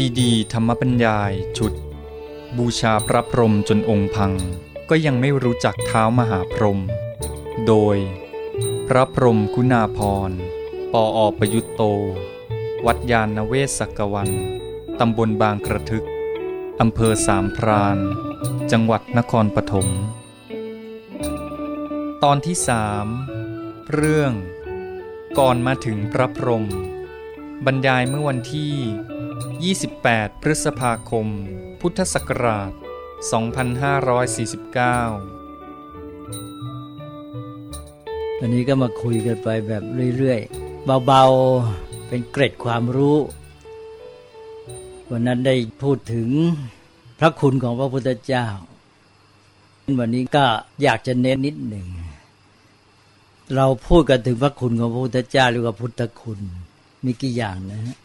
ซีดีธรรมบัญญายชุด บูชาพระพรหมจนองค์พัง ก็ยังไม่รู้จักเท้ามหาพรหมโดย พระพรหมคุณาพรปออประยุตโต วัดยาณเวศกวัน ตำบลบางกระทึก อำเภอสามพราน จังหวัดนครปฐมตอนที่สามเรื่อง ก่อนมาถึงพระพรหมบรรยายเมื่อวันที่ 28 พฤษภาคม พุทธศักราช 2549 วันนี้ก็มาคุยกันไปแบบเรื่อยๆ เบาๆ เป็นเกร็ดความรู้ วันนั้นได้พูดถึงพระคุณของพระพุทธเจ้า วันนี้ก็อยากจะเน้นนิดหนึ่ง เราพูดกันถึงพระคุณของพระพุทธเจ้าหรือว่าพุทธคุณมีกี่อย่างนะฮะ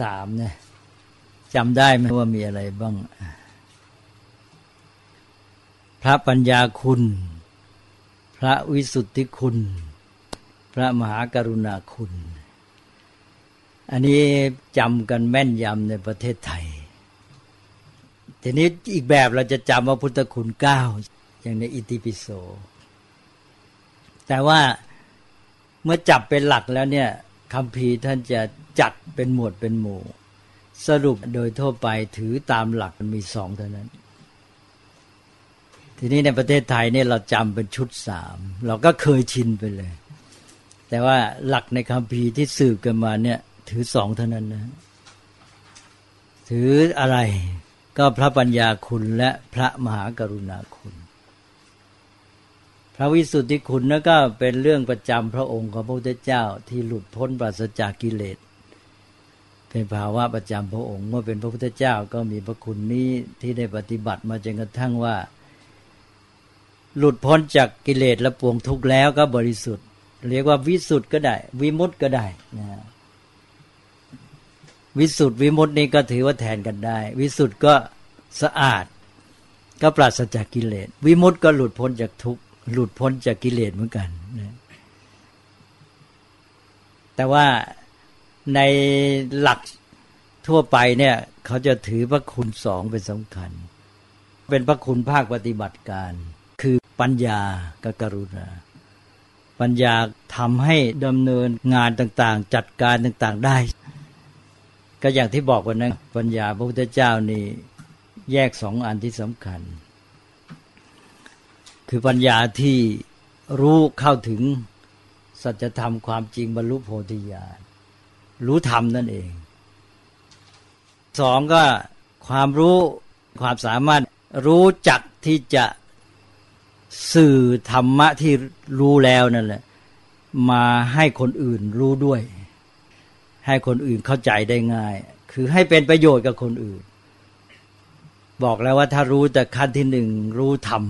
สามเนะจำได้ไหมว่ามีอะไรบ้าง พระปัญญาคุณ พระวิสุทธิคุณ พระมหากรุณาคุณ อันนี้จำกันแม่นยำในประเทศไทย ทีนี้อีกแบบเราจะจำว่าพุทธคุณเก้าอย่างในอิติปิโส แต่ว่าเมื่อจับเป็นหลักแล้วเนี่ย คำพีท่านจะจัดเป็นหมวดเป็นหมู่ สรุปโดยทั่วไปถือตามหลักมันมีสองเท่านั้น ทีนี้ในประเทศไทยเนี่ยเราจำเป็นชุดสามเราก็เคยชินไปเลย แต่ว่าหลักในคำพีที่สืบกันมาเนี่ยถือสองเท่านั้นนะ ถืออะไรก็พระปัญญาคุณและพระมหากรุณาคุณ พระวิสุทธิคุณนั่นก็เป็นเรื่องประจำพระองค์ของพระพุทธเจ้าที่หลุดพ้นปราศจากกิเลส เป็นภาวะประจำพระองค์ เมื่อเป็นพระพุทธเจ้าก็มีพระคุณนี้ที่ได้ปฏิบัติมาจนกระทั่งว่า หลุดพ้นจากกิเลสและปวงทุกข์แล้วก็บริสุทธิ์ เรียกว่าวิสุทธ์ก็ได้ วิมุตต์ก็ได้นะวิสุทธ์วิมุตตินี้ก็ถือว่าแทนกันได้ วิสุทธ์ก็สะอาด ก็ปราศจากกิเลส วิมุตติก็หลุดพ้นจากทุกข์ หลุดพ้นจากกิเลสเหมือนกันนะแต่ว่าในหลักทั่วไปเนี่ย เขาจะถือพระคุณสองเป็นสำคัญ เป็นพระคุณภาคปฏิบัติการ คือปัญญากับกรุณา ปัญญาทำให้ดำเนินงานต่างๆ จัดการต่างๆได้ ก็อย่างที่บอกวันนั้นปัญญาพระพุทธเจ้านี่แยกสองอันที่สำคัญ คือปัญญาที่รู้เข้าถึงสัจธรรมความจริงบรรลุโพธิญาณรู้ธรรมนั่นเอง สองก็ความรู้ความสามารถรู้จักที่จะสื่อธรรมะที่รู้แล้วนั่นแหละ มาให้คนอื่นรู้ด้วย ให้คนอื่นเข้าใจได้ง่าย คือให้เป็นประโยชน์กับคนอื่น บอกแล้วว่าถ้ารู้แต่ขั้นที่หนึ่งรู้ธรรม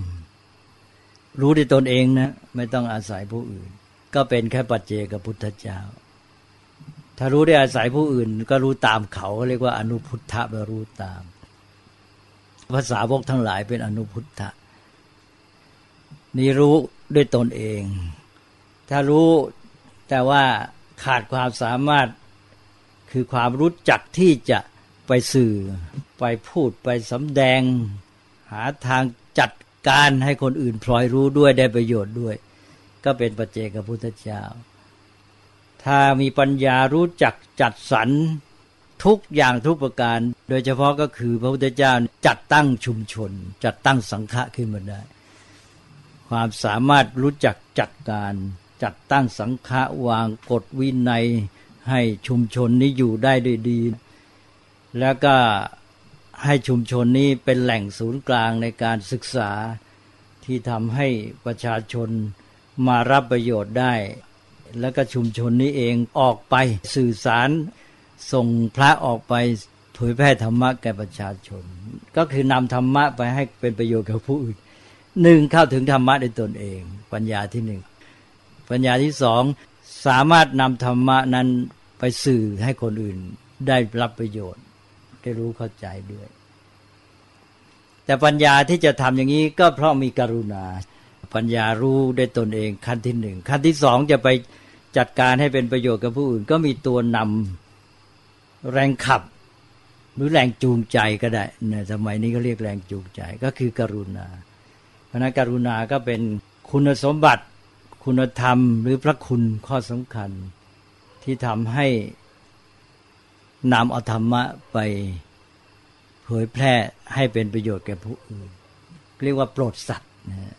รู้ด้วยตนเองนะ ไม่ต้องอาศัยผู้อื่น ก็เป็นแค่ปัจเจกพุทธเจ้า ถ้ารู้ได้อาศัยผู้อื่น ก็รู้ตามเขา เรียกว่าอนุพุทธะแปรู้ตาม ภาษาวกทั้งหลายเป็นอนุพุทธะนี่รู้ด้วยตนเอง ถ้ารู้แต่ว่าขาดความสามารถคือความรู้จักที่จะไปสื่อ ไปพูดไปสำแดง หาทางจัด การให้คนอื่นพลอยรู้ด้วยได้ประโยชน์ด้วย ก็เป็นปัจเจกพุทธเจ้า ถ้ามีปัญญารู้จักจัดสรรทุกอย่างทุกประการ โดยเฉพาะก็คือพระพุทธเจ้าจัดตั้งชุมชน จัดตั้งสังฆะขึ้นมาได้ ความสามารถรู้จักจัดการจัดตั้งสังฆะวางกฎวินัยให้ชุมชนนี้อยู่ได้ด้วยดี แล้วก็ ให้ชุมชนนี้เป็นแหล่งศูนย์กลางในการศึกษาที่ทำให้ประชาชนมารับประโยชน์ได้ แล้วก็ชุมชนนี้เองออกไปสื่อสารส่งพระออกไปเผยแพร่ธรรมะแก่ประชาชน ก็คือนำธรรมะไปให้เป็นประโยชน์กับผู้อื่นหนึ่งเข้าถึงธรรมะในตนเอง ปัญญาที่หนึ่งปัญญาที่สองสามารถนำธรรมะนั้นไปสื่อให้คนอื่นได้รับประโยชน์ ได้รู้เข้าใจด้วย แต่ปัญญาที่จะทำอย่างนี้ก็เพราะมีกรุณา ปัญญารู้ได้ตนเองขั้นที่หนึ่งขั้นที่สองจะไปจัดการให้เป็นประโยชน์กับผู้อื่น ก็มีตัวนำแรงขับ หรือแรงจูงใจก็ได้ในสมัยนี้ก็เรียกแรงจูงใจก็คือกรุณาเพราะนั้นกรุณาก็เป็นคุณสมบัติ คุณธรรม หรือพระคุณข้อสำคัญที่ทำให้ นำเอาธรรมะไปเผยแพร่ให้เป็นประโยชน์แก่ผู้อื่น เรียกว่าโปรดสัตว์นะ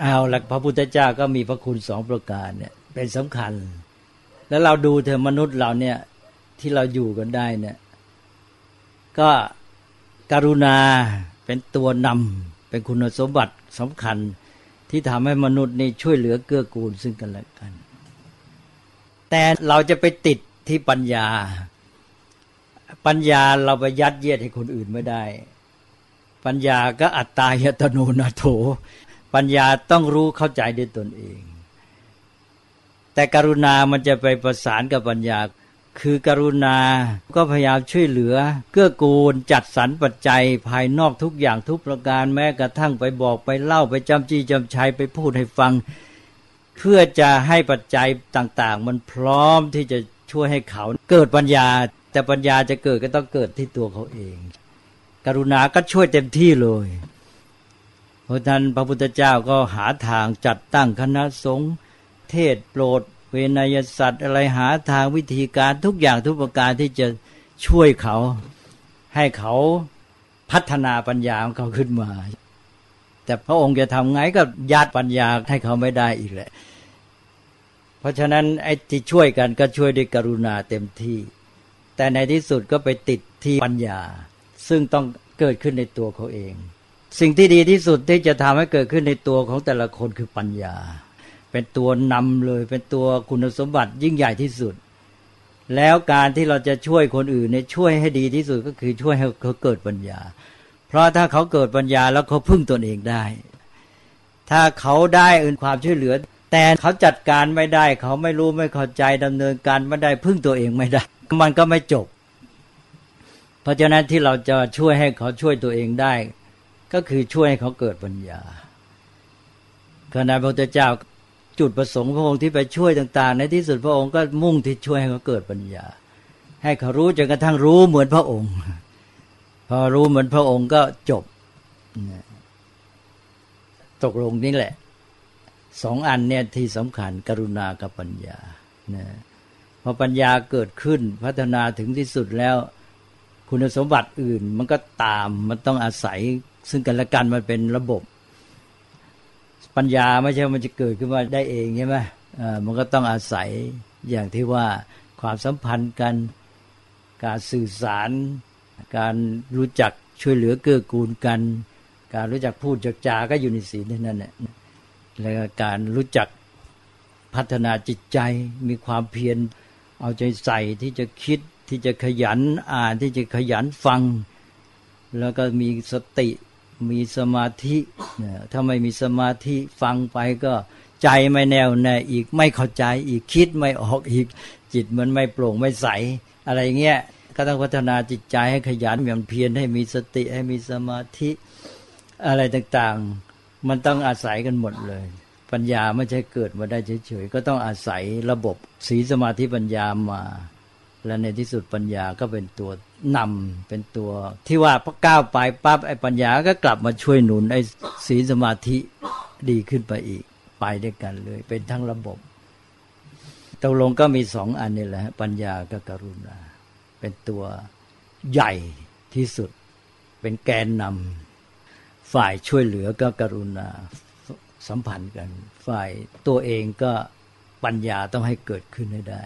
เอาหลักพระพุทธเจ้าก็มีพระคุณสองประการเนี่ยเป็นสำคัญ แล้วเราดูเถอะมนุษย์เราเนี่ยที่เราอยู่กันได้เนี่ยก็กรุณาเป็นตัวนำเป็นคุณสมบัติสำคัญที่ทำให้มนุษย์นี่ช่วยเหลือเกื้อกูลซึ่งกันและกัน แต่เราจะไปติด ที่ปัญญา ปัญญาเราไปยัดเยียดให้คนอื่นไม่ได้ ปัญญาก็อัตตายตโนนาโถ ปัญญาต้องรู้เข้าใจด้วยตนเอง แต่กรุณามันจะไปประสานกับปัญญา คือกรุณาก็พยายามช่วยเหลือ เกื้อกูลจัดสรรปัจจัยภายนอกทุกอย่างทุกประการแม้กระทั่งไปบอกไปเล่าไปจำจี้จำชัยไปพูดให้ฟังเพื่อจะให้ปัจจัยต่าง ๆ มันพร้อมที่จะ ช่วยให้เขาเกิดปัญญา แต่ปัญญาจะเกิดก็ต้องเกิดที่ตัวเขาเอง กรุณาก็ช่วยเต็มที่เลย เพราะนั้นพระพุทธเจ้าก็หาทางจัดตั้งคณะสงฆ์เทศโปรด เวนยสัตว์ อะไรหาทางวิธีการทุกอย่างทุกประการที่จะช่วยเขาให้เขาพัฒนาปัญญาของเขาขึ้นมา แต่พระองค์จะทำไงก็ยัดปัญญาให้เขาไม่ได้อีกแหละ เพราะฉะนั้นไอ้ที่ช่วยกันก็ช่วยด้วยกรุณาเต็มที่ แต่ในที่สุดก็ไปติดที่ปัญญา ซึ่งต้องเกิดขึ้นในตัวเขาเอง สิ่งที่ดีที่สุดที่จะทำให้เกิดขึ้นในตัวของแต่ละคนคือปัญญา เป็นตัวนำเลย เป็นตัวคุณสมบัติยิ่งใหญ่ที่สุด แล้วการที่เราจะช่วยคนอื่นเนี่ยช่วยให้ดีที่สุดก็คือช่วยให้เขาเกิดปัญญา เพราะถ้าเขาเกิดปัญญาแล้วเขาพึ่งตนเองได้ ถ้าเขาได้อื่นความช่วยเหลือ แต่เขาจัดการไม่ได้ เขาไม่รู้ไม่เข้าใจดำเนินการไม่ได้พึ่งตัวเองไม่ได้ มันก็ไม่จบ เพราะฉะนั้นที่เราจะช่วยให้เขาช่วยตัวเองได้ ก็คือช่วยให้เขาเกิดปัญญาขณะพระพุทธเจ้าจุดประสงค์พระองค์ที่ไปช่วยต่าง ๆ ในที่สุดพระองค์ก็มุ่งที่ช่วยให้เขาเกิดปัญญา ให้เขารู้จนกระทั่งรู้เหมือนพระองค์ พอรู้เหมือนพระองค์ก็จบตกลงนี่แหละ สองอันเนี่ยที่สำคัญกรุณากับปัญญานะพอปัญญาเกิดขึ้นพัฒนาถึงที่สุดแล้ว คุณสมบัติอื่นมันก็ตามมันต้องอาศัยซึ่งกันและกันมันเป็นระบบ ปัญญาไม่ใช่มันจะเกิดขึ้นมาได้เองใช่ไหมมันก็ต้องอาศัยอย่างที่ว่าความสัมพันธ์กันการสื่อสาร การรู้จักช่วยเหลือเกื้อกูลกัน การรู้จักพูดจักจาก็อยู่ในศีลนั่นแหละ แล้วการรู้จักพัฒนาจิตใจมีความเพียรเอาใจใส่ที่จะคิดที่จะขยันอ่านที่จะขยันฟัง แล้วก็มีสติมีสมาธิถ้าไม่มีสมาธิฟังไปก็ใจไม่แน่วแน่อีกไม่เข้าใจอีกคิดไม่ออกอีก จิตมันไม่โปร่งไม่ใส อะไรเงี้ยก็ต้องพัฒนาจิตใจให้ขยันอย่างเพียรให้มีสติให้มีสมาธิอะไรต่างๆ มันต้องอาศัยกันหมดเลย ปัญญาไม่ใช่เกิดมาได้เฉยๆก็ต้องอาศัยระบบสีสมาธิปัญญามา และในที่สุดปัญญาก็เป็นตัวนำเป็นตัว ที่ว่าพอก้าวไปปั๊บไอ้ปัญญาก็กลับมาช่วยหนุนไอ้ศีสมาธิดีขึ้นไปอีกไปด้วยกันเลย เป็นทั้งระบบตกลงก็มีสองอันนี่แหละปัญญากับกรุณา เป็นตัวใหญ่ที่สุด เป็นแกนนำ ฝ่ายช่วยเหลือก็กรุณาสัมพันธ์กัน ฝ่ายตัวเองก็ปัญญาต้องให้เกิดขึ้นให้ได้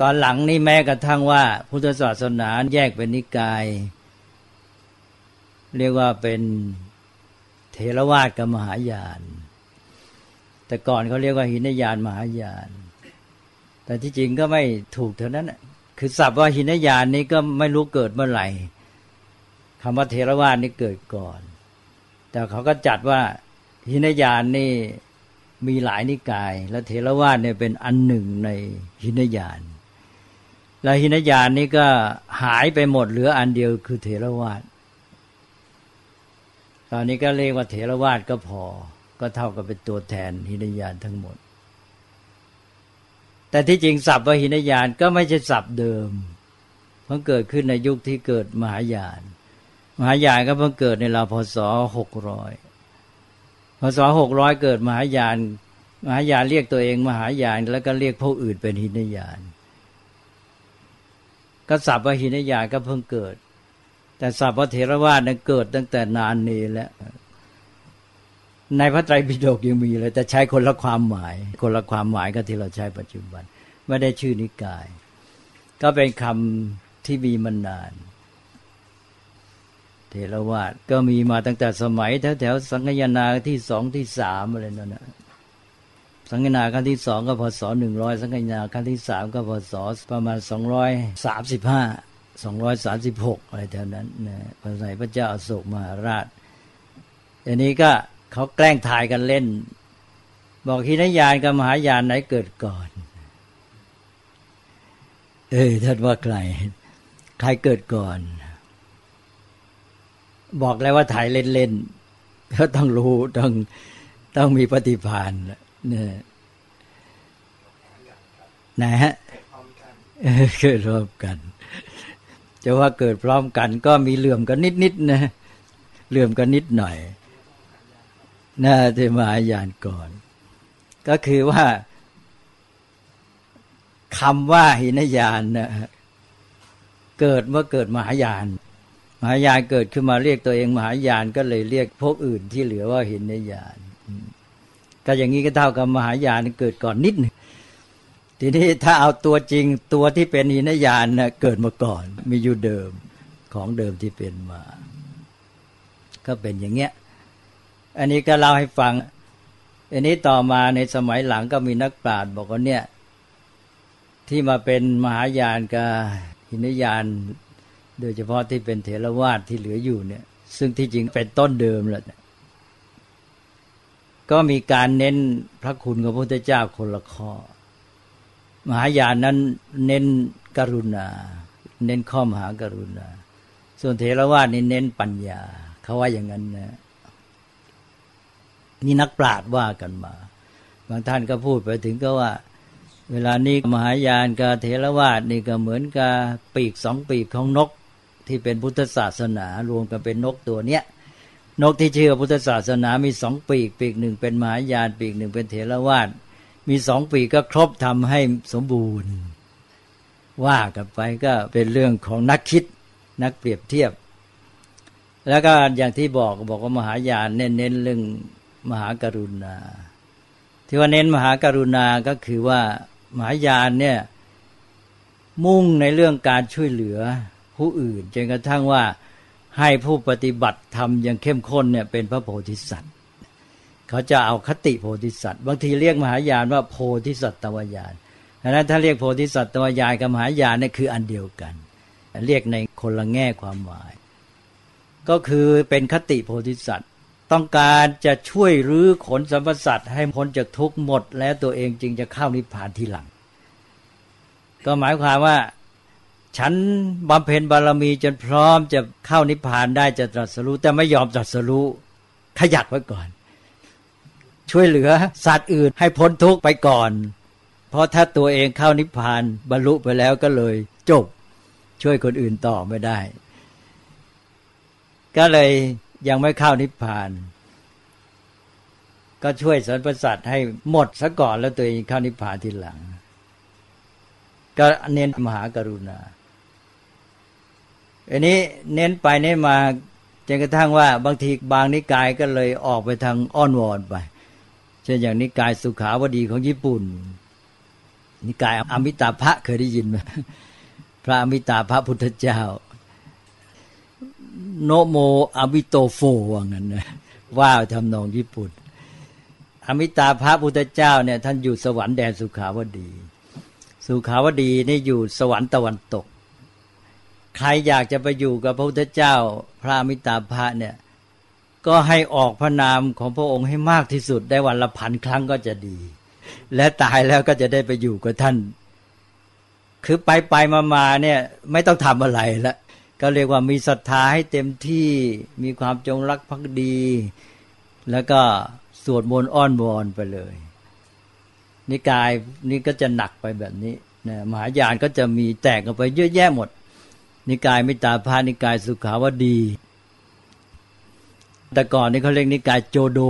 ตอนหลังนี่แม้กระทั่งว่า พุทธศาสนาแยกเป็นนิกาย เรียกว่าเป็นเทรวาสกับมหายาน แต่ก่อนเขาเรียกว่าหินยานมหายาน แต่ที่จริงก็ไม่ถูกเท่านั้นคือศัพท์ว่าหินยานนี้ก็ไม่รู้เกิดเมื่อไหร่ คำว่าเทรวาสนี่เกิดก่อน แต่เขาก็จัดว่าหินยานนี่มีหลายนิกาย และเทรวาสเนี่ยเป็นอันหนึ่งในหินยานแล้วหินยานนี้ก็หายไปหมดเหลืออันเดียวคือเถรวาทตอนนี้ก็เรียกว่าเถรวาทก็พอ ก็เท่ากับเป็นตัวแทนหินยานทั้งหมด แต่ที่จริงศัพท์วหินยานก็ไม่ใช่ศัพท์เดิม เพิ่งเกิดขึ้นในยุคที่เกิดมหายาน มหายานก็เพิ่งเกิดในราวพศหกร้อยพศหกร้อยเกิดมหายาน มหายานเรียกตัวเองมหายานแล้วก็เรียกพวกอื่นเป็นหินยานก็ศัพท์วหินยานก็เพิ่งเกิด แต่ศัพท์พระเถรวาทนั้นเกิดตั้งแต่นานนี้แล้วในพระไตรปิฎกยังมีเลยแต่ใช้คนละความหมาย คนละความหมายกับที่เราใช้ปัจจุบัน ไม่ได้ชื่อนิกาย ก็เป็นคำที่มีมานาน เทรวาสก็มีมาตั้งแต่สมัยแถวแถวสังฆยนาที่สองที่สามอะไรนั่นนะสังฆนาครั้งที่สองก็พศหนึ่งร้อยสังฆนาครั้งที่สามก็พศประมาณสองร้อยสามสิบห้าสองร้อยสามสิบหกอะไรแถวนั้นนะพระสมัยพระเจ้าอโศกมหาราชอันนี้ก็เขาแกล้งถ่ายกันเล่น บอกหินยานกับมหายานไหนเกิดก่อน เออท่านว่าใครใครเกิดก่อน บอกแล้วว่าถ่ายเล่นๆเขาต้องรู้ต้องต้องมีปฏิภาณเนี่ยนะฮะเกิดพร้อมกัน จะว่าเกิดพร้อมกัน ก็มีเหลื่อมกันนิดๆนะเหลื่อมกันนิดหน่อยน่าจะมาหยานก่อน ก็คือว่าคำว่าหินยานนะเกิดเมื่อเกิดมหายาน มหายานเกิดขึ้นมาเรียกตัวเอง มหายานก็เลยเรียกพวกอื่นที่เหลือว่าหินยานก็อย่างนี้ก็เท่ากับมหายานเกิดก่อนนิดหนึ่งทีนี้ถ้าเอาตัวจริงตัวที่เป็นหินยานนะเกิดมาก่อน มีอยู่เดิมของเดิมที่เป็นมา ก็เป็นอย่างเงี้ย อันนี้ก็เล่าให้ฟัง อันนี้ต่อมาในสมัยหลังก็มีนักปราชญ์บอกว่าเนี่ย ที่มาเป็นมหายานกับหินยาน โดยเฉพาะที่เป็นเถรวาทที่เหลืออยู่เนี่ย ซึ่งที่จริงเป็นต้นเดิมแหละก็มีการเน้นพระคุณของพระพุทธเจ้าคนละข้อ มหายานนั้นเน้นกรุณา เน้นข้อมหากรุณา ส่วนเถรวาทนี่เน้นปัญญา เขาว่าอย่างนั้นนะนี่นักปราชญ์ว่ากันมา บางท่านก็พูดไปถึงก็ว่า เวลานี้มหายานกับเทรวาสนี่ก็เหมือนกับปีกสองปีกของนก ที่เป็นพุทธศาสนารวมกันเป็นนกตัวเนี้ยนกที่เชื่อพุทธศาสนามีสองปีก ปีกหนึ่งเป็นมหายานปีกหนึ่งเป็นเถรวาทมีสองปีกก็ครบทำให้สมบูรณ์ ว่ากันไปก็เป็นเรื่องของนักคิดนักเปรียบเทียบ แล้วก็อย่างที่บอกบอกว่ามหายานเน้นเน้นเรื่องมหากรุณา ที่ว่าเน้นมหากรุณาก็คือว่ามหายานเนี่ยมุ่งในเรื่องการช่วยเหลือ ผู้อื่นจนกระทั่งว่าให้ผู้ปฏิบัติทำอย่างเข้มข้นเนี่ยเป็นพระโพธิสัตว์เขาจะเอาคติโพธิสัตว์บางทีเรียกมหายานว่าโพธิสัตว์ตวญาณดังนั้นถ้าเรียกโพธิสัตว์ตวญาณกับมหายานเนี่ยคืออันเดียวกัน เรียกในคนละแง่ความหมาย ก็คือเป็นคติโพธิสัตว์ต้องการจะช่วยรื้อขนสัมปสัตให้พ้นจากทุกข์หมด แล้วตัวเองจึงจะเข้านิพพานทีหลัง ก็หมายความว่า ฉันบำเพ็ญบารมีจนพร้อมจะเข้านิพพานได้จะตรัสรู้ แต่ไม่ยอมตรัสรู้ขยักไว้ก่อน ช่วยเหลือสัตว์อื่นให้พ้นทุกข์ไปก่อน เพราะถ้าตัวเองเข้านิพพานบรรลุไปแล้วก็เลยจบ ช่วยคนอื่นต่อไม่ได้ ก็เลยยังไม่เข้านิพพาน ก็ช่วยสรรพสัตว์ให้หมดซะก่อนแล้วตัวเองเข้านิพพานทีหลังก็เน้นมหากรุณา อันนี้เน้นไปเน้นมาจนกระทั่งว่าบางทีบางนิกายก็เลยออกไปทางอ้อนวอนไป เช่นอย่างนิกายสุขาวดีของญี่ปุ่น นิกายอมิตาภะเคยได้ยินไหมพระอมิตาภะพุทธเจ้า โนโมอมิโตโฟว่างั้นนะว่าทำนองญี่ปุ่น อมิตาพระพุทธเจ้าเนี่ยท่านอยู่สวรรค์แดนสุขาวดี สุขาวดีนี่อยู่สวรรค์ตะวันตก ใครอยากจะไปอยู่กับพระพุทธเจ้า พระมิตาภะเนี่ย ก็ให้ออกพระนามของพระองค์ให้มากที่สุดได้วันละพันครั้งก็จะดี และตายแล้วก็จะได้ไปอยู่กับท่าน คือไปไปมามาเนี่ยไม่ต้องทำอะไรละก็เรียกว่ามีศรัทธาให้เต็มที่มีความจงรักภักดี แล้วก็สวดมนต์อ้อนวอนไปเลย นิกายนี่ก็จะหนักไปแบบนี้นะมหายานก็จะมีแตกออกไปเยอะแยะหมด นิกายมิตาพานิกายสุขาวดี แต่ก่อนนี่เขาเรียกนิกายโจโด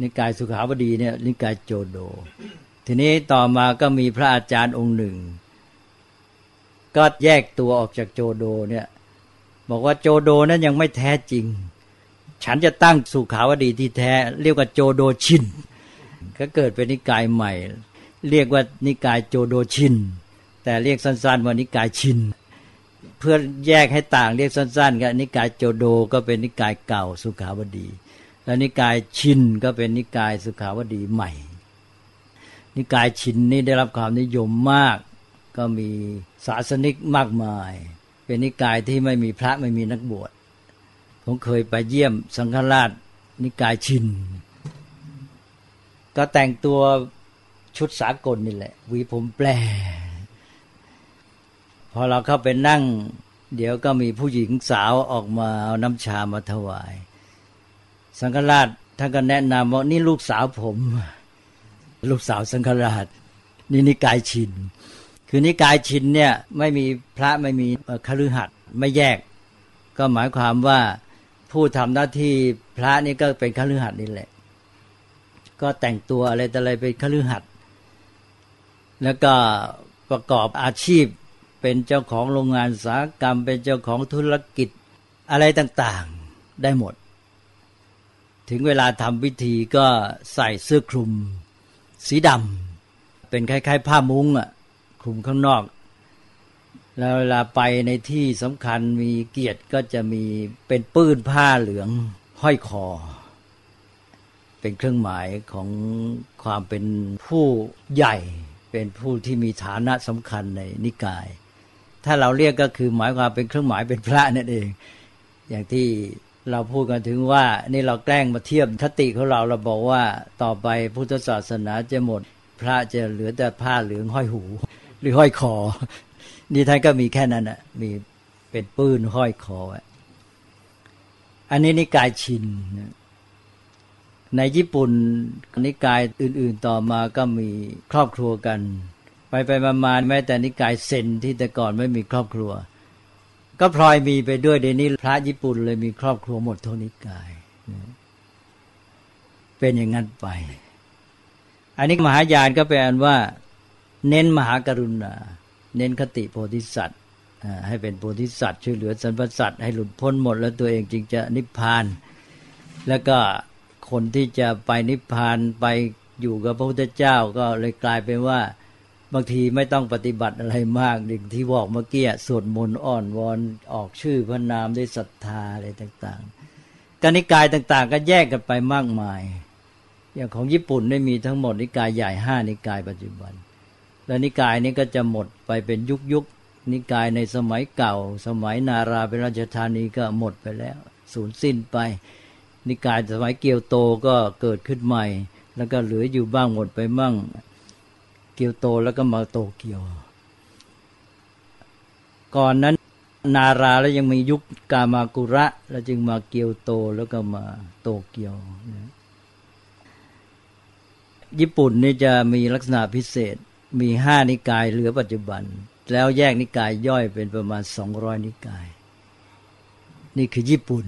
นิกายสุขาวดีเนี่ยนิกายโจโด ทีนี้ต่อมาก็มีพระอาจารย์องค์หนึ่ง ก็แยกตัวออกจากโจโดเนี่ยบอกว่าโจโดนั้นยังไม่แท้จริง ฉันจะตั้งสุขาวดีที่แท้ เรียกว่าโจโดชิน ก็เกิดเป็นนิกายใหม่ เรียกว่านิกายโจโดชิน แต่เรียกสั้นๆว่านิกายชิน พื่อแยกให้ต่างเรียกสั้นๆก็นิกายโจโดก็เป็นนิกายเก่าสุขาวดี แล้วนิกายชินก็เป็นนิกายสุขาวดีใหม่ นิกายชินนี่ได้รับความนิยมมาก ก็มีศาสนิกมากมาย เป็นนิกายที่ไม่มีพระไม่มีนักบวชผมเคยไปเยี่ยมสังฆราชนิกายชิน ก็แต่งตัวชุดสากลนี่แหละวีผมแปล พอเราเข้าไปนั่ง เดี๋ยวก็มีผู้หญิงสาวออกมาเอาน้ำชามาถวาย สังฆราชท่านก็แนะนำว่านี่ลูกสาวผม ลูกสาวสังฆราช นี่นิกายชิน คือนิกายชินเนี่ยไม่มีพระไม่มีคฤหัสถ์ไม่แยก ก็หมายความว่าผู้ทำหน้าที่พระนี่ก็เป็นคฤหัสถ์นี่แหละ ก็แต่งตัวอะไรแต่อะไรเป็นคฤหัสถ์แล้วก็ประกอบอาชีพ เป็นเจ้าของโรงงานสาหกรรม เป็นเจ้าของธุรกิจอะไรต่างๆได้หมด ถึงเวลาทำพิธีก็ใส่เสื้อคลุม สีดำเป็นคล้ายๆ ผ้ามุ้งอะคลุมข้างนอก แล้วเวลาไปในที่สำคัญมีเกียรติก็จะมีเป็นปื้นผ้าเหลืองห้อยคอ เป็นเครื่องหมายของความเป็นผู้ใหญ่เป็นผู้ที่มีฐานะสำคัญในนิกาย ถ้าเราเรียกก็คือหมายความเป็นเครื่องหมายเป็นพระนั่นเอง อย่างที่เราพูดกันถึงว่านี่เราแกล้งมาเทียบคติของเราเราบอกว่าต่อไปพุทธศาสนาจะหมด พระจะเหลือแต่ผ้าเหลืองห้อยหู หรือห้อยคอ นี่ท่านก็มีแค่นั้นอะมีเป็นปื้นห้อยคออันนี้นิกายชินในญี่ปุ่นนิกายอื่น ๆต่อมาก็มีครอบครัวกัน ไปไปมาๆแม้แต่นิกายเซนที่แต่ก่อนไม่มีครอบครัว ก็พลอยมีไปด้วยเดี๋ยวนี้พระญี่ปุ่นเลยมีครอบครัวหมดทุนิกาย เป็นอย่างนั้นไป อันนี้มหายานก็แปลว่า เน้นมหากรุณา เน้นคติโพธิสัตว์ให้เป็นโพธิสัตว์ช่วยเหลือสรรพสัตว์ให้หลุดพ้นหมด แล้วตัวเองจึงจะนิพพาน แล้วก็คนที่จะไปนิพพานไปอยู่กับพระพุทธเจ้าก็เลยกลายเป็นว่า บางทีไม่ต้องปฏิบัติอะไรมากอย่งที่บอกเมื่อกี้สวดมนต์อ่อนวอนออกชื่อพระนามด้วยศรัทธาอะไรต่างๆการนิกายต่างๆ ก็แยกกันไปมากมาย อย่างของญี่ปุ่นได้มีทั้งหมดนิกายใหญ่ห้านิกายปัจจุบัน แล้วนิกายนี้ก็จะหมดไปเป็นยุคยุคนิกายในสมัยเก่า สมัยนาราเป็นราชธานีก็หมดไปแล้วสูญสิ้นไป นิกายสมัยเกียวโตก็เกิดขึ้นใหม่ แล้วก็เหลืออยู่บ้างหมดไปมั่ง เกียวโตแล้วก็มาโตเกียว ก่อนนั้นนาราแล้วยังมียุคกามากุระ แล้วจึงมาเกียวโตแล้วก็มาโตเกียว ญี่ปุ่นนี่จะมีลักษณะพิเศษ มีห้านิกายเหลือปัจจุบัน แล้วแยกนิกายย่อยเป็นประมาณสองร้อยนิกาย นี่คือญี่ปุ่น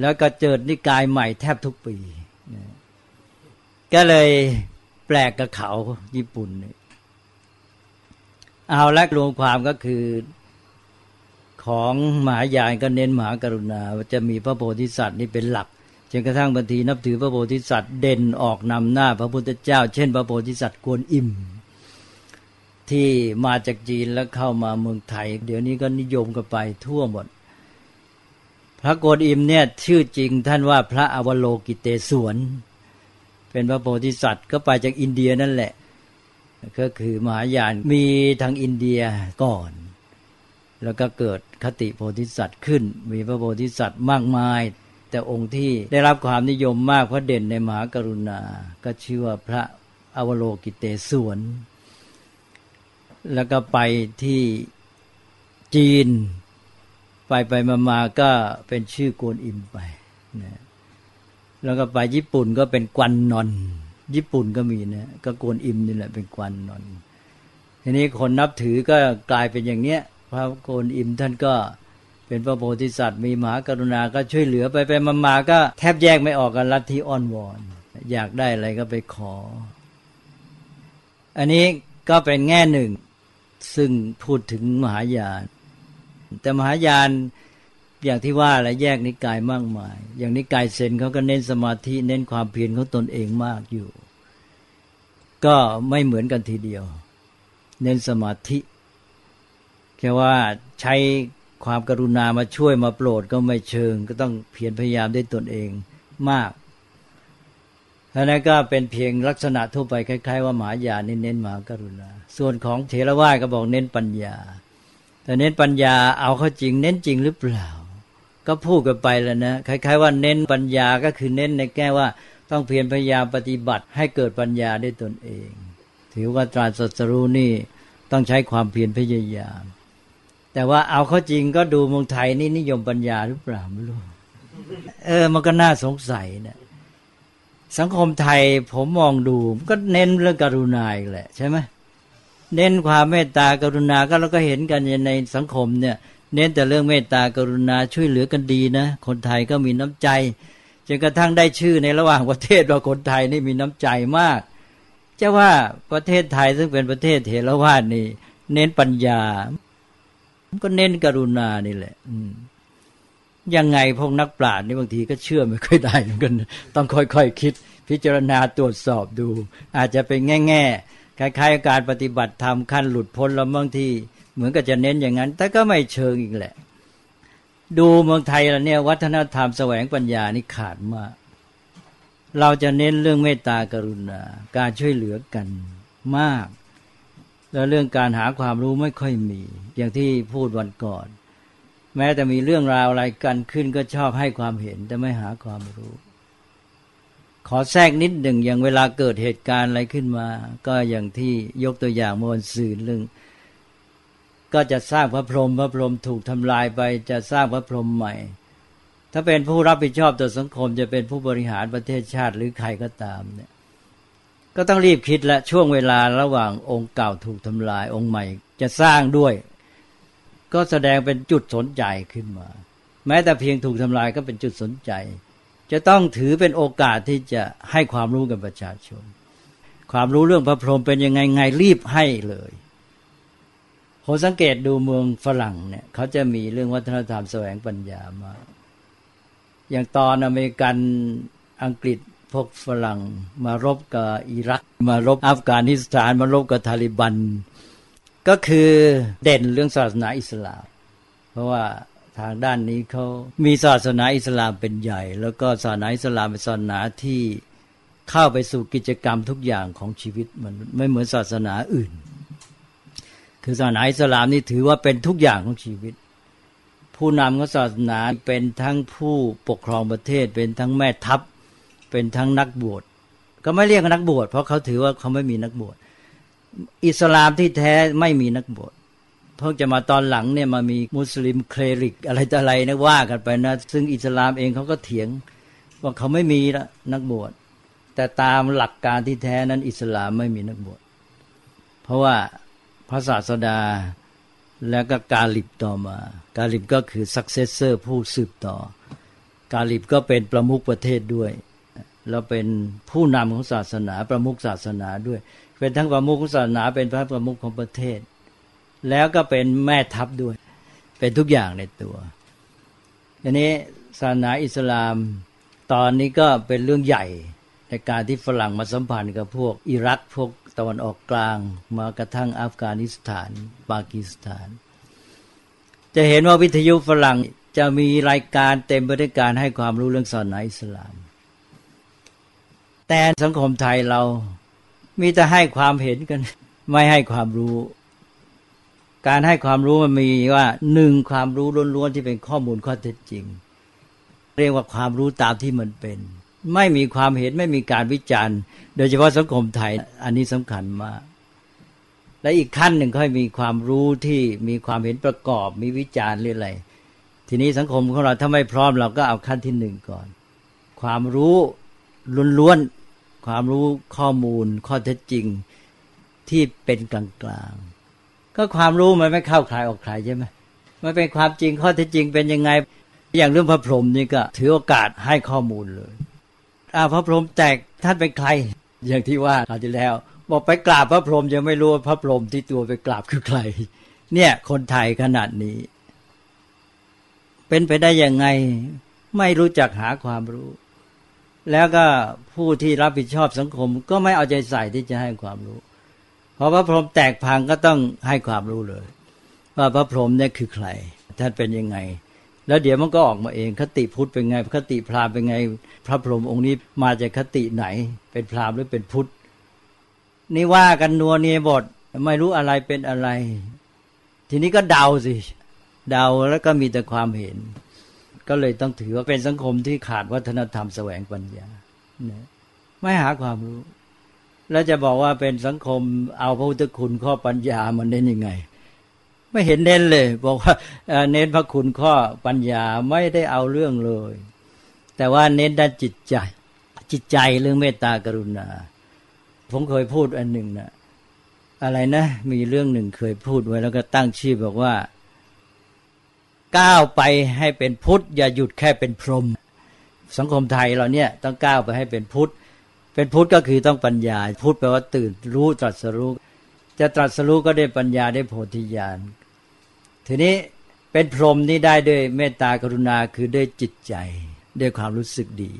แล้วก็เจิดนิกายใหม่แทบทุกปี ก็เลย แปลกกับเขาญี่ปุ่นเลยเอาละรวมความก็คือของหมหายานก็เน้นหมหากรุณาจะมีพระโพธิสัตว์นี่เป็นหลักจนกระทั่งบางทีนับถือพระโพธิสัตว์เด่นออกนำหน้าพระพุทธเจ้า เช่น พระโพธิสัตว์กวนอิมที่มาจากจีนแล้วเข้ามาเมืองไทย เดี๋ยวนี้ก็นิยมกันไปทั่วหมด พระโกดอิมเนี่ยชื่อจริงท่านว่าพระอวโลกิเตศวน เป็นพระโพธิสัตว์ก็ไปจากอินเดียนั่นแหละ ก็คือมหายานมีทางอินเดียก่อน แล้วก็เกิดคติโพธิสัตว์ขึ้น มีพระโพธิสัตว์มากมาย แต่องค์ที่ได้รับความนิยมมากเพราะเด่นในมหากรุณา ก็ชื่อว่าพระอวโลกิเตศวน แล้วก็ไปที่จีน ไปไปมามาก็เป็นชื่อกวนอิมไปนะ แล้วก็ไปญี่ปุ่นก็เป็นกวนนอน ญี่ปุ่นก็มีนะก็โกนอิมนี่แหละเป็นกวนนอน ทีนี้คนนับถือก็กลายเป็นอย่างเนี้ย พระโกนอิมท่านก็เป็นพระโพธิสัตว์มีมหากรุณาก็ช่วยเหลือไปไปมาๆก็แทบแยกไม่ออกกันลัทธิอ้อนวอนอยากได้อะไรก็ไปขอ อันนี้ก็เป็นแง่หนึ่ง ซึ่งพูดถึงมหายาน แต่มหายาน อย่างที่ว่าอะแยกนิกายมากมาย อย่างนิกายเซนเขาก็เน้นสมาธิเน้นความเพียรของตนเองมากอยู่ ก็ไม่เหมือนกันทีเดียว เน้นสมาธิแค่ว่าใช้ความกรุณามาช่วยมาโปรดก็ไม่เชิง ก็ต้องเพียรพยายามด้วยตนเองมากอันนั้นก็เป็นเพียงลักษณะทั่วไปคล้าย ๆ ว่ามหายานี่เน้นมหากรุณา ส่วนของเทรวาสก็บอกเน้นปัญญา แต่เน้นปัญญาเอาเข้าจริง เน้นจริงหรือเปล่า ก็พูดกันไปแล้วนะคล้าย ๆ ว่าเน้นปัญญาก็คือเน้นในแก้ว่าต้องเพียรพยายามปฏิบัติให้เกิดปัญญาได้ตนเอง ถือว่าตราสัตรู้นี่ต้องใช้ความเพียรพยายาม แต่ว่าเอาเข้าจริงก็ดูเมืองไทยนี่นิยมปัญญาหรือเปล่าไม่รู้เออ มันก็น่าสงสัยนะสังคมไทยผมมองดูก็เน้นเรื่องกรุณาแหละใช่ไหมเน้นความเมตตากรุณาก็เราก็เห็นกันในสังคมเนี่ย เน้นแต่เรื่องเมตตากรุณาช่วยเหลือกันดีนะ คนไทยก็มีน้ำใจจนกระทั่งได้ชื่อในระหว่างประเทศว่าคนไทยนี่มีน้ำใจมากจะว่าประเทศไทยซึ่งเป็นประเทศเทรวาสนี่ เน้นปัญญา ก็เน้นกรุณานี่แหละ อืยังไงพวกนักปราชญ์นี่บางทีก็เชื่อไม่ค่อยได้เหมือนกัน ต้องค่อยๆคคิด พิจารณาตรวจสอบดู อาจจะเป็นแง่ๆคล้ายๆการปฏิบัติธรรมขั้นหลุดพ้นแล้วบางที เหมือนกับจะเน้นอย่างนั้น แต่ก็ไม่เชิงอีกแหละ ดูเมืองไทยแล้วเนี่ยวัฒนธรรมแสวงปัญญานี่ขาดมาก เราจะเน้นเรื่องเมตตากรุณา การช่วยเหลือกันมาก แล้วเรื่องการหาความรู้ไม่ค่อยมี อย่างที่พูดวันก่อน แม้แต่มีเรื่องราวอะไรกันขึ้นก็ชอบให้ความเห็นแต่ไม่หาความรู้ขอแทรกนิดหนึ่งอย่างเวลาเกิดเหตุการณ์อะไรขึ้นมา ก็อย่างที่ยกตัวอย่างมวลสื่อเรื่อง ก็จะสร้างพระพรหมพระพรหมถูกทำลายไปจะสร้างพระพรหมใหม่ ถ้าเป็นผู้รับผิดชอบต่อสังคมจะเป็นผู้บริหารประเทศชาติหรือใครก็ตามเนี่ยก็ต้องรีบคิดและช่วงเวลาระหว่างองค์เก่าถูกทำลายองค์ใหม่ จะสร้างด้วย ก็แสดงเป็นจุดสนใจขึ้นมา แม้แต่เพียงถูกทำลายก็เป็นจุดสนใจ จะต้องถือเป็นโอกาสที่จะให้ความรู้กับประชาชน ความรู้เรื่องพระพรหมเป็นยังไงไงรีบให้เลย ผมสังเกตดูเมืองฝรั่งเนี่ยเขาจะมีเรื่องวัฒนธรรมแสวงปัญญามาอย่างตอนอเมริกันอังกฤษพวกฝรั่งมารบกับอิรัก มารบอัฟกานิสถาน มารบกับทาลิบัน ก็คือเด่นเรื่องศาสนาอิสลาม เพราะว่าทางด้านนี้เขามีศาสนาอิสลามเป็นใหญ่ แล้วก็ศาสนาอิสลามเป็นศาสนาที่เข้าไปสู่กิจกรรมทุกอย่างของชีวิตมันไม่เหมือนศาสนาอื่น คือศาสนาอิสลามนี่ถือว่าเป็นทุกอย่างของชีวิต ผู้นำของศาสนาเป็นทั้งผู้ปกครองประเทศ เป็นทั้งแม่ทัพ เป็นทั้งนักบวชก็ไม่เรียกนักบวชเพราะเขาถือว่าเขาไม่มีนักบวชอิสลามที่แท้ไม่มีนักบวชเพิ่งจะมาตอนหลังเนี่ยมามีมุสลิมเคลริกอะไรต่ออะไรนะว่ากันไปนะ ซึ่งอิสลามเองเขาก็เถียงว่าเขาไม่มีละนักบวชแต่ตามหลักการที่แท้นั้นอิสลามไม่มีนักบวชเพราะว่า พระศาสดา แล้วก็กาหลิบต่อมา กาหลิบก็คือ successor ผู้สืบต่อ กาหลิบก็เป็นประมุขประเทศด้วย แล้วเป็นผู้นำของศาสนา ประมุขศาสนาด้วย เป็นทั้งประมุขศาสนา เป็นพระประมุขของประเทศ แล้วก็เป็นแม่ทัพด้วย เป็นทุกอย่างในตัวอันนี้ศาสนาอิสลามตอนนี้ก็เป็นเรื่องใหญ่ในการที่ฝรั่งมาสัมพันธ์กับพวกอิรักพวก ตะวันออกกลางมากระทั่งอัฟกานิสถาน ปากีสถาน จะเห็นว่าวิทยุฝรั่งจะมีรายการเต็มไปด้วยการให้ความรู้เรื่องศาสนาอิสลาม แต่สังคมไทยเรามีแต่ให้ความเห็นกัน ไม่ให้ความรู้ การให้ความรู้มันมีว่าหนึ่งความรู้ล้วนๆที่เป็นข้อมูลข้อเท็จจริง เรียกว่าความรู้ตามที่มันเป็น ไม่มีความเห็นไม่มีการวิจารณ์ โดยเฉพาะสังคมไทย อันนี้สำคัญมาก และอีกขั้นหนึ่งค่อยมีความรู้ที่มีความเห็นประกอบ มีวิจารณ์เรื่อยๆทีนี้สังคมของเราถ้าไม่พร้อมเราก็เอาขั้นที่หนึ่งก่อน ความรู้ล้วนๆความรู้ข้อมูล ข้อเท็จจริงที่เป็นกลางๆก็ความรู้มันไม่เข้าใครออกใครใช่ไหมมันเป็นความจริงข้อเท็จจริงเป็นยังไง อย่างเรื่องพระพรหมนี่ก็ถือโอกาสให้ข้อมูลเลย อาพระพรหมแตกท่านเป็นใคร อย่างที่ว่าคราวที่แล้ว บอกไปกราบพระพรหมยังไม่รู้ว่าพระพรหมที่ตัวไปกราบคือใคร เนี่ยคนไทยขนาดนี้ เป็นไปได้ยังไง ไม่รู้จักหาความรู้ แล้วก็ผู้ที่รับผิดชอบสังคม ก็ไม่เอาใจใส่ที่จะให้ความรู้พอพระพรหมแตกพังก็ต้องให้ความรู้เลย ว่าพระพรหมเนี่ยคือใครท่านเป็นยังไง แล้วเดี๋ยวมันก็ออกมาเองคติพุทธเป็นไงคติพราหมณ์เป็นไง พระพรหมองค์นี้มาจากคติไหน เป็นพราหมณ์หรือเป็นพุทธนี่ว่ากันนัวเนียบทไม่รู้อะไรเป็นอะไร ทีนี้ก็เดาสิเดาแล้วก็มีแต่ความเห็น ก็เลยต้องถือว่าเป็นสังคมที่ขาดวัฒนธรรมแสวงปัญญาไม่หาความรู้ แล้วจะบอกว่าเป็นสังคมเอาพระพุทธคุณข้อปัญญามันเน้นยังไง ไม่เห็นเน้นเลย บอกว่าเน้นพระคุณข้อปัญญาไม่ได้เอาเรื่องเลย แต่ว่าเน้นด้านจิตใจ จิตใจเรื่องเมตตากรุณา ผมเคยพูดอันหนึ่งนะอะไรนะ มีเรื่องหนึ่งเคยพูดไว้แล้วก็ตั้งชื่อบอกว่า ก้าวไปให้เป็นพุทธ อย่าหยุดแค่เป็นพรหมสังคมไทยเราเนี่ยต้องก้าวไปให้เป็นพุทธ เป็นพุทธก็คือต้องปัญญา พุทธแปลว่าตื่นรู้ตรัสรู้ จะตรัสรู้ก็ได้ปัญญาได้โพธิญาณ ทีนี้เป็นพรหมนี่ได้ด้วยเมตตากรุณาคือด้วยจิตใจ ด้วยความรู้สึกดี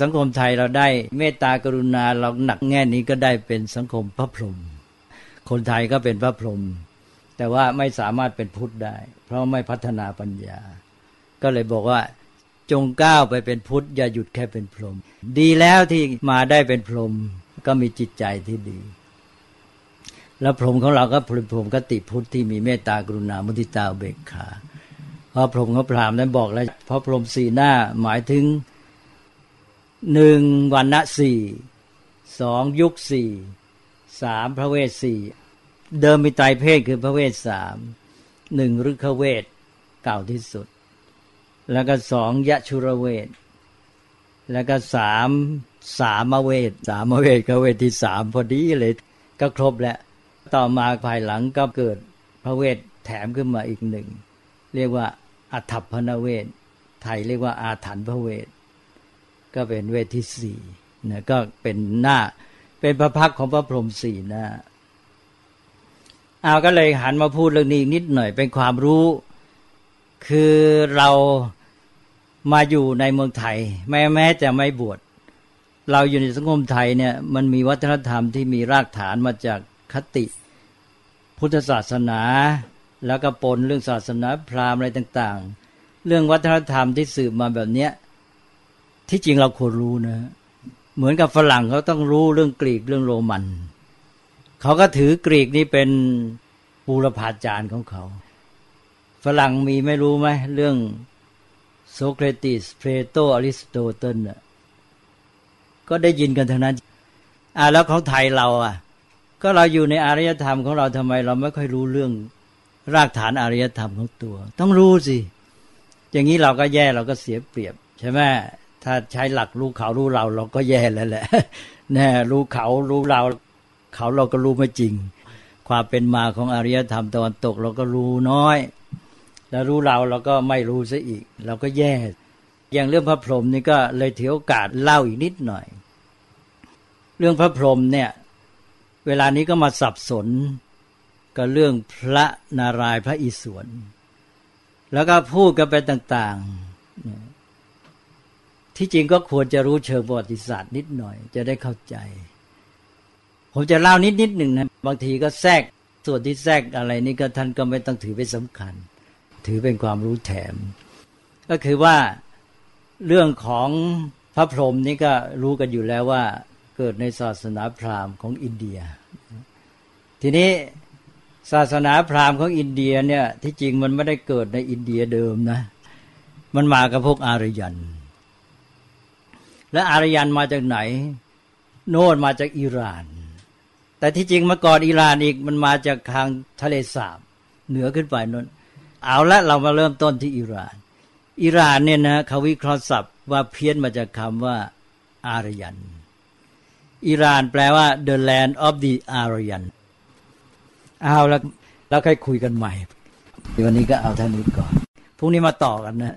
สังคมไทยเราได้เมตตากรุณาเราหนักแง่นี้ก็ได้เป็นสังคมพระพรหมคนไทยก็เป็นพระพรหมแต่ว่าไม่สามารถเป็นพุทธได้ เพราะไม่พัฒนาปัญญา ก็เลยบอกว่าจงก้าวไปเป็นพุทธอย่าหยุดแค่เป็นพรหมดีแล้วที่มาได้เป็นพรหมก็มีจิตใจที่ดี แล้วพรหมของเราก็พรหมกติพุทธที่มีเมตตากรุณามุทิตาเบกขาเพราะพรหมเขาพรามนั้นบอกแล้วเพราะพรหมสี่หน้าหมายถึงหนึ่งวันณะสี่สองยุคสี่สามพระเวทสี่เดิมมีไตรเพศคือพระเวทสามหนึ่งฤกขเวทเก่าที่สุด แล้วก็สองยะชุระเวทแล้วก็สามสามเวทสามเวทก็เวทที่สามพอดีเลยก็ครบแล้ว ต่อมาภายหลังก็เกิดพระเวทแถมขึ้นมาอีกหนึ่ง เรียกว่าอัฐพนเวทไทยเรียกว่าอาถรรพ์พระเวท ก็เป็นเวทที่สี่นะก็เป็นหน้าเป็นพระพักของพระพรหมสี่หน้าเอาก็เลยหันมาพูดเรื่องนี้นิดหน่อยเป็นความรู้ คือเรามาอยู่ในเมืองไทย แม้แม้จะไม่บวชเราอยู่ในสังคมไทยเนี่ยมันมีวัฒนธรรมที่มีรากฐานมาจากคติ พุทธศาสนา แล้วก็ปนเรื่องศาสนาพราหมณ์อะไรต่าง ๆ เรื่องวัฒนธรรมที่สืบมาแบบเนี้ยที่จริงเราควรรู้นะ เหมือนกับฝรั่งเขาต้องรู้เรื่องกรีกเรื่องโรมัน เขาก็ถือกรีกนี่เป็นบูรพาจารย์ของเขา ฝรั่งมีไม่รู้ไหมเรื่องโซเครติสเพลโตอริสโตเติลน่ะก็ได้ยินกันทั้งนั้น อ่าแล้วของไทยเราอะ ก็เราอยู่ในอารยธรรมของเราทำไม เราไม่ค่อยรู้เรื่องรากฐานอารยธรรมของตัว ต้องรู้สิ อย่างนี้เราก็แย่เราก็เสียเปรียบ ใช่ไหมถ้าใช้หลักรู้เขารู้เรา เราก็แย่แล้วแหละแน่รู้เขารู้เรา เขาเราก็รู้ไม่จริง ความเป็นมาของอารยธรรมตะวันตก เราก็รู้น้อย แล้วรู้เราเราก็ไม่รู้ซะอีก เราก็แย่ อย่างเรื่องพระพรหมนี่ก็เลยถือโอกาสเล่าอีกนิดหน่อย เรื่องพระพรหมเนี่ย เวลานี้ก็มาสับสนกับเรื่องพระนารายณ์พระอิศวรแล้วก็พูดกันไปต่างๆ ที่จริงก็ควรจะรู้เชิงประวัติศาสตร์นิดหน่อย จะได้เข้าใจ ผมจะเล่านิดนิดหนึ่งนะบางทีก็แทรกส่วนที่แทรกอะไรนี่ก็ท่านก็ไม่ต้องถือเป็นสำคัญ ถือเป็นความรู้แถม ก็คือว่าเรื่องของพระพรหมนี่ก็รู้กันอยู่แล้วว่า เกิดในศาสนาพราหมณ์ของอินเดีย ทีนี้ศาสนาพราหมณ์ของอินเดียเนี่ยที่จริงมันไม่ได้เกิดในอินเดียเดิมนะ มันมากับพวกอารยัน และอารยันมาจากไหน โน่นมาจากอิหร่าน แต่ที่จริงมาก่อนอิหร่านอีกมันมาจากทางทะเลสาบเหนือขึ้นไปนนเอาละเรามาเริ่มต้นที่อิหร่าน อิหร่านเนี่ยนะเขาวิเคราะห์ศัพท์ว่าเพี้ยนมาจากคำว่าอารยัน อิหร่านแปลว่า the land of the Aryan เอาแล้วแล้วค่อยคุยกันใหม่ วันนี้ก็เอาเท่านี้ก่อน พรุ่งนี้มาต่อกันนะ